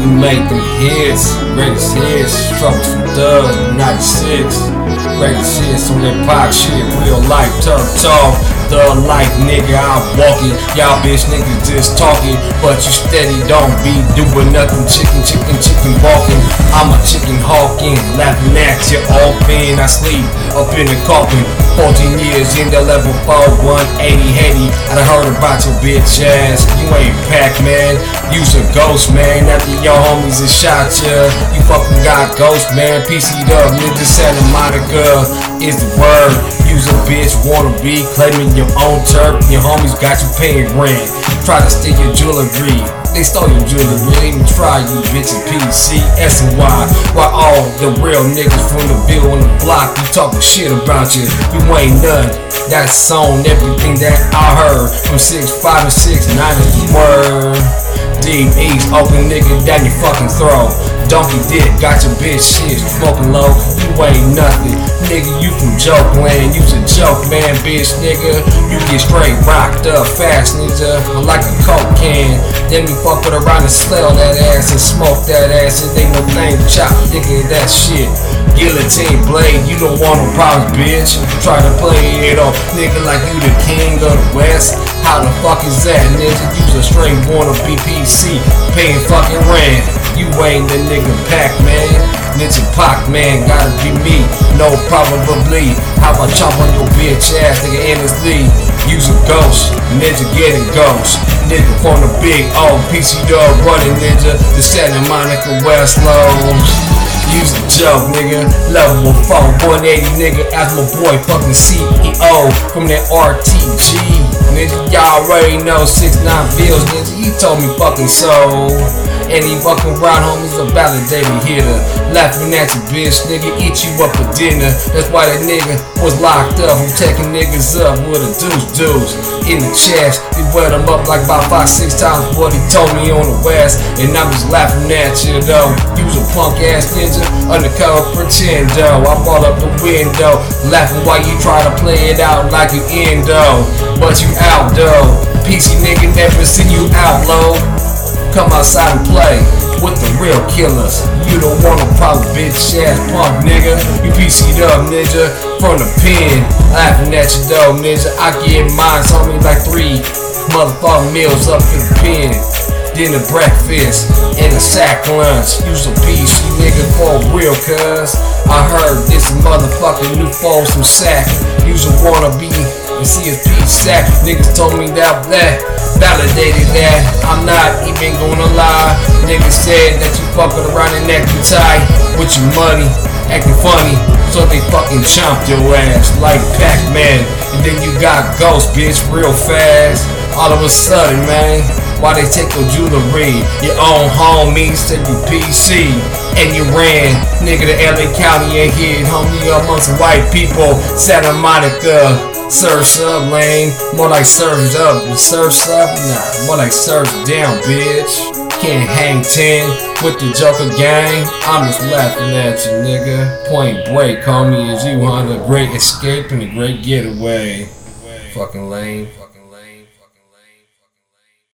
We make them hits, greatest hits, troubles from Thug, 96. Greatest hits on that pop shit, real life, tough talk. Thug life, nigga, I'm walking. Y'all bitch niggas just talking, but you steady don't be doing nothing. Chicken, chicken, chicken walking. I'm a chicken hawking, laughing at you all in. I sleep up in the coffin. 14 years in the level 4, 180 Haiti. I done heard about your bitch ass. You ain't Pac-Man, you's a ghost man. After your homies is shot ya, you fucking got ghost man. PC'd nigga Santa Monica is the word. You's a bitch, wanna be claiming your own turf. Your homies got you paying rent. Try to steal your jewelry. They stole your jewelry, they even try you bitches PC, S and Y. Why all the real niggas from the bill on the block, you talking shit about you, you ain't none. That's on everything that I heard from 6, 5, and 6, 9 is the word. East, open nigga down your fucking throat. Donkey dick, got your bitch shit, smoking low, you ain't nothing. Nigga, you from joke land, you's a joke man, bitch nigga. You get straight rocked up fast, nigga, like a coke can. Then you fuck with around and smell that ass and smoke that ass. It ain't no thing, chop, nigga, that shit. Guillotine blade, you don't want no problems, bitch. Try to play it off, nigga, like you the king of the west. How the fuck is that, nigga? You's a straight born of BPC, paying fucking rent. You ain't the nigga Pac man. Ninja Pac man, gotta be me. No probably. How about chop on your bitch ass, nigga endlessly? Use a ghost, ninja getting ghost. Nigga from the big old PC dog running ninja. The Santa Monica West Lows. Use a joke, nigga. Level 4, 180, nigga. As my boy, fucking CEO from that RTG. Nigga, y'all already know 6 9 bills, nigga. He told me fucking so. He fucking around, homies, a validated hitter. Laughing at you, bitch, nigga, eat you up for dinner. That's why that nigga was locked up. I'm taking niggas up with a deuce deuce in the chest. He wet him up like about five, six times what he told me on the west. And I'm just laughing at you, though. You was a punk ass ninja, undercover pretendo. I bought up the window, laughing while you try to play it out like you endo. But you out, though. PC nigga never seen you out, low. Come outside and play with the real killers. You don't want a bitch ass punk nigga. You PC'd up, ninja, from the pen. Laughing at you though, ninja. I get mine, so homie, like three motherfucking meals up in the pen. Then a breakfast and a sack lunch. Use a PC nigga for real, cuz. I heard this motherfucking new phone some sack. Use a wannabe and see his piece sack. Niggas told me that that validated that I'm not even gonna lie. Niggas said that you fucking around and acting tight with your money, acting funny. So they fucking chomped your ass like Pac-Man. And then you got Ghost, bitch, real fast. All of a sudden, man. Why they take your jewelry? Your own homies said you PC and you ran, nigga, to LA County and hid, homie, amongst white people. Santa Monica, surfs up, lane, more like surfs up, surfs up, nah, more like surfs down, bitch. Can't hang 10 with the Joker gang. I'm just laughing at you, nigga. Point break, me is you want the great escape and a great getaway. Fucking lame.